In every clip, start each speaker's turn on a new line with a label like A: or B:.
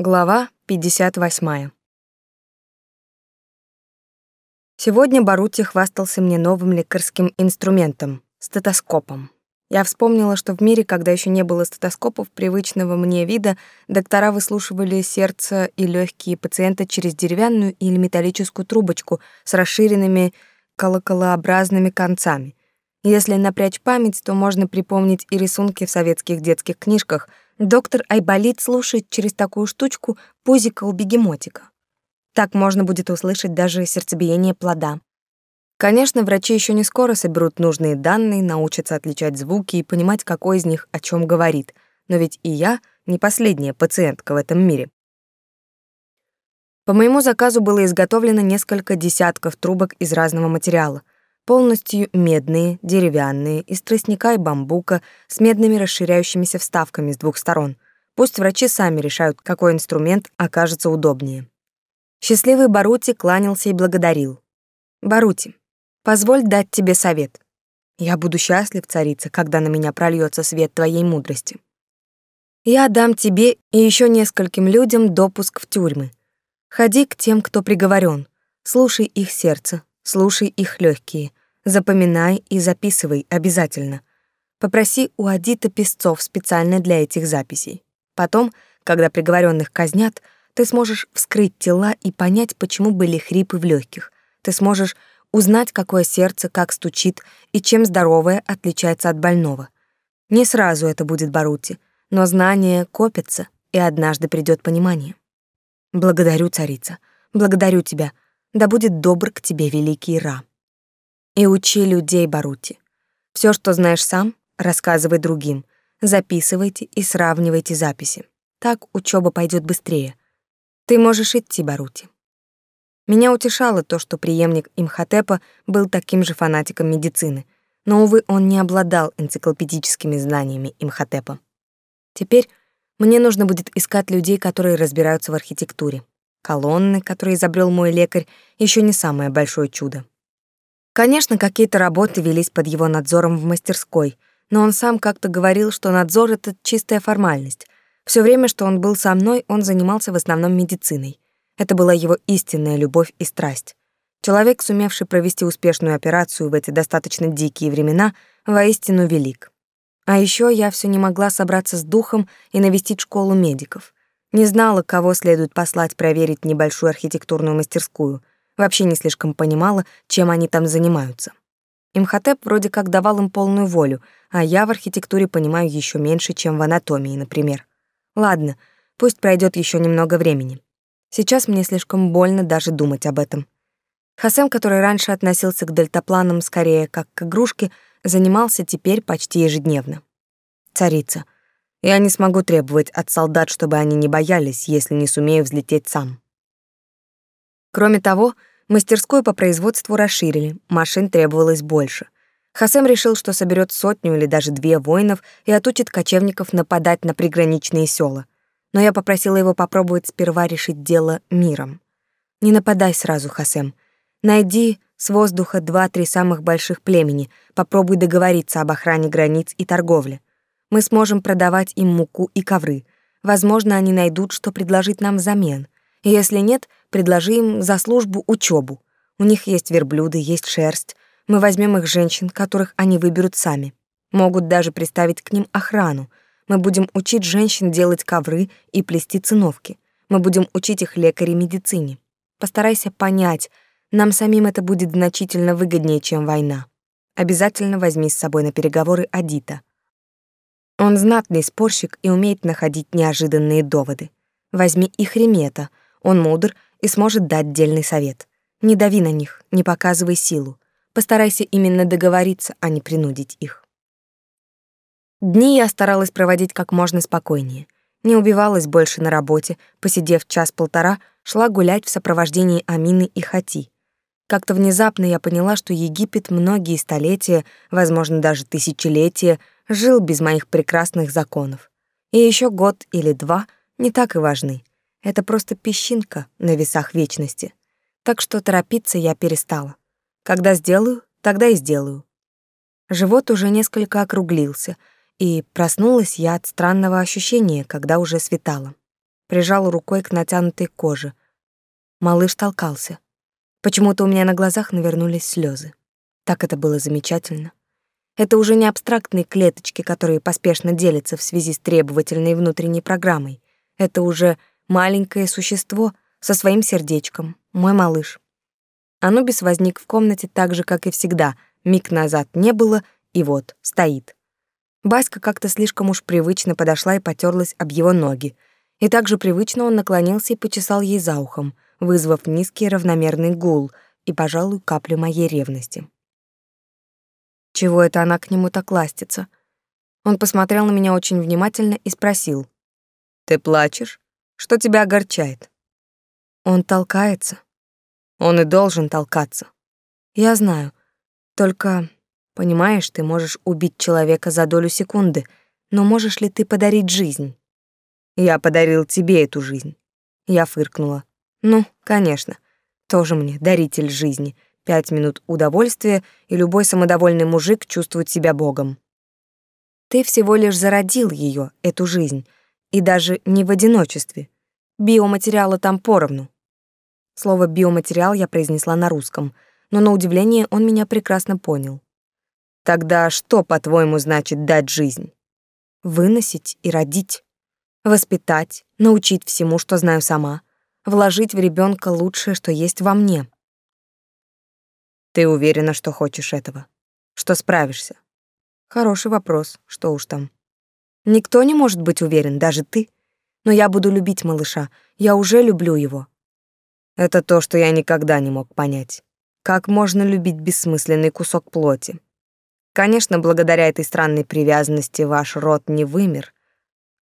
A: Глава 58. Сегодня Барути хвастался мне новым лекарским инструментом — стетоскопом. Я вспомнила, что в мире, когда еще не было стетоскопов привычного мне вида, доктора выслушивали сердце и легкие пациента через деревянную или металлическую трубочку с расширенными колоколообразными концами. Если напрячь память, то можно припомнить и рисунки в советских детских книжках — Доктор Айболит слушает через такую штучку пузика у бегемотика. Так можно будет услышать даже сердцебиение плода. Конечно, врачи еще не скоро соберут нужные данные, научатся отличать звуки и понимать, какой из них о чем говорит. Но ведь и я не последняя пациентка в этом мире. По моему заказу было изготовлено несколько десятков трубок из разного материала — полностью медные, деревянные, из тростника и бамбука, с медными расширяющимися вставками с двух сторон. Пусть врачи сами решают, какой инструмент окажется удобнее. Счастливый Барути кланялся и благодарил. «Барути, позволь дать тебе совет. Я буду счастлив, царица, когда на меня прольется свет твоей мудрости. Я дам тебе и еще нескольким людям допуск в тюрьмы. Ходи к тем, кто приговорен, слушай их сердце, слушай их легкие, Запоминай и записывай обязательно. Попроси у Адита песцов специально для этих записей. Потом, когда приговоренных казнят, ты сможешь вскрыть тела и понять, почему были хрипы в легких. Ты сможешь узнать, какое сердце как стучит и чем здоровое отличается от больного. Не сразу это будет Барути, но знание копится, и однажды придет понимание. Благодарю, царица, благодарю тебя. Да будет добр к тебе великий Ра. И учи людей, Барути. Все, что знаешь сам, рассказывай другим. Записывайте и сравнивайте записи. Так учеба пойдет быстрее. Ты можешь идти, Барути. Меня утешало то, что преемник Имхотепа был таким же фанатиком медицины, но, увы, он не обладал энциклопедическими знаниями Имхотепа. Теперь мне нужно будет искать людей, которые разбираются в архитектуре. Колонны, которые изобрел мой лекарь, еще не самое большое чудо. Конечно, какие-то работы велись под его надзором в мастерской, но он сам как-то говорил, что надзор — это чистая формальность. Все время, что он был со мной, он занимался в основном медициной. Это была его истинная любовь и страсть. Человек, сумевший провести успешную операцию в эти достаточно дикие времена, воистину велик. А еще я все не могла собраться с духом и навестить школу медиков. Не знала, кого следует послать проверить небольшую архитектурную мастерскую. Вообще не слишком понимала, чем они там занимаются. Имхотеп вроде как давал им полную волю, а я в архитектуре понимаю еще меньше, чем в анатомии, например. Ладно, пусть пройдет еще немного времени. Сейчас мне слишком больно даже думать об этом. Хасем, который раньше относился к дельтапланам скорее как к игрушке, занимался теперь почти ежедневно. Царица. Я не смогу требовать от солдат, чтобы они не боялись, если не сумею взлететь сам. Кроме того, мастерскую по производству расширили, машин требовалось больше. Хасем решил, что соберет сотню или даже две воинов и отучит кочевников нападать на приграничные села. Но я попросила его попробовать сперва решить дело миром. Не нападай сразу, Хасем. Найди с воздуха два-три самых больших племени, попробуй договориться об охране границ и торговле. Мы сможем продавать им муку и ковры. Возможно, они найдут, что предложить нам взамен. Если нет, предложи им за службу учебу. У них есть верблюды, есть шерсть. Мы возьмем их женщин, которых они выберут сами. Могут даже приставить к ним охрану. Мы будем учить женщин делать ковры и плести циновки. Мы будем учить их лекаре медицине. Постарайся понять, нам самим это будет значительно выгоднее, чем война. Обязательно возьми с собой на переговоры Адита. Он знатный спорщик и умеет находить неожиданные доводы. Возьми и Хремета. Он мудр и сможет дать дельный совет. Не дави на них, не показывай силу. Постарайся именно договориться, а не принудить их. Дни я старалась проводить как можно спокойнее. Не убивалась больше на работе, посидев час-полтора, шла гулять в сопровождении Амины и Хати. Как-то внезапно я поняла, что Египет многие столетия, возможно, даже тысячелетия, жил без моих прекрасных законов. И еще год или два не так и важны. Это просто песчинка на весах вечности. Так что торопиться я перестала. Когда сделаю, тогда и сделаю. Живот уже несколько округлился, и проснулась я от странного ощущения, когда уже светало. прижал рукой к натянутой коже. Малыш толкался. Почему-то у меня на глазах навернулись слезы. Так это было замечательно. Это уже не абстрактные клеточки, которые поспешно делятся в связи с требовательной внутренней программой. Это уже маленькое существо со своим сердечком, мой малыш. Анубис возник в комнате так же, как и всегда. Миг назад не было, и вот, стоит. Баська как-то слишком уж привычно подошла и потерлась об его ноги. И также привычно он наклонился и почесал ей за ухом, вызвав низкий равномерный гул и, пожалуй, каплю моей ревности. Чего это она к нему так ластится? Он посмотрел на меня очень внимательно и спросил. «Ты плачешь? Что тебя огорчает?» Он толкается. Он и должен толкаться. Я знаю. Только Понимаешь, ты можешь убить человека за долю секунды, но можешь ли ты подарить жизнь? Я подарил тебе эту жизнь. Я фыркнула. Ну, конечно. Тоже мне даритель жизни. Пять минут удовольствия, и любой самодовольный мужик чувствует себя богом. Ты всего лишь зародил ее, эту жизнь, и даже не в одиночестве. Биоматериала там поровну. Слово биоматериал я произнесла на русском, но на удивление он меня прекрасно понял. Тогда что, по-твоему, значит дать жизнь? Выносить и родить. Воспитать, научить всему, что знаю сама. Вложить в ребенка лучшее, что есть во мне. Ты уверена, что хочешь этого? Что справишься? Хороший вопрос, что уж там. Никто не может быть уверен, даже ты. Но я буду любить малыша. Я уже люблю его. Это то, что я никогда не мог понять. Как можно любить бессмысленный кусок плоти? Конечно, благодаря этой странной привязанности ваш род не вымер.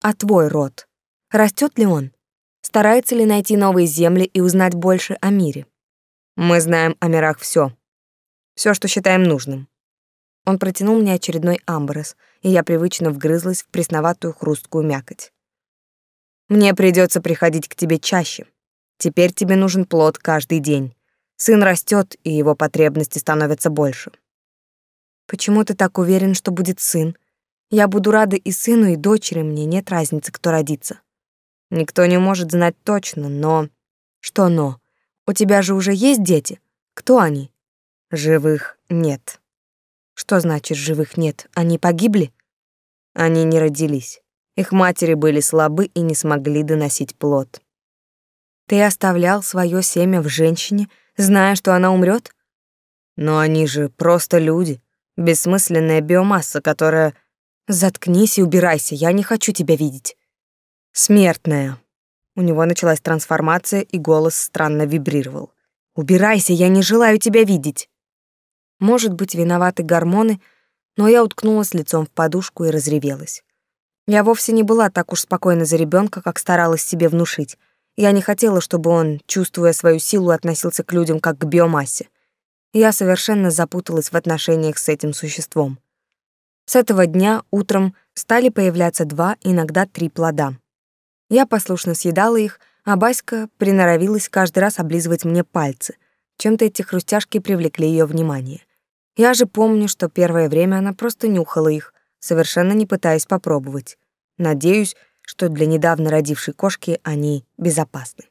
A: А твой род? Растет ли он? Старается ли найти новые земли и узнать больше о мире? Мы знаем о мирах все, все, что считаем нужным. Он протянул мне очередной амброс, и я привычно вгрызлась в пресноватую хрусткую мякоть. Мне придется приходить к тебе чаще. Теперь тебе нужен плод каждый день. Сын растет, и его потребности становятся больше. Почему ты так уверен, что будет сын? Я буду рада и сыну, и дочери, мне нет разницы, кто родится. Никто не может знать точно, но... Что но? У тебя же уже есть дети? Кто они? Живых нет. Что значит живых нет? Они погибли? Они не родились. Их матери были слабы и не смогли доносить плод. Ты оставлял свое семя в женщине, зная, что она умрет? Но они же просто люди. Бессмысленная биомасса, которая... Заткнись и убирайся, я не хочу тебя видеть. Смертная. У него началась трансформация, и голос странно вибрировал. Убирайся, я не желаю тебя видеть. Может быть, виноваты гормоны, но я уткнулась лицом в подушку и разревелась. Я вовсе не была так уж спокойна за ребенка, как старалась себе внушить. Я не хотела, чтобы он, чувствуя свою силу, относился к людям как к биомассе я совершенно запуталась в отношениях с этим существом. С этого дня утром стали появляться два, иногда три плода. Я послушно съедала их, а Баська приноровилась каждый раз облизывать мне пальцы. Чем-то эти хрустяшки привлекли ее внимание. Я же помню, что первое время она просто нюхала их, совершенно не пытаясь попробовать. Надеюсь, что для недавно родившей кошки они безопасны.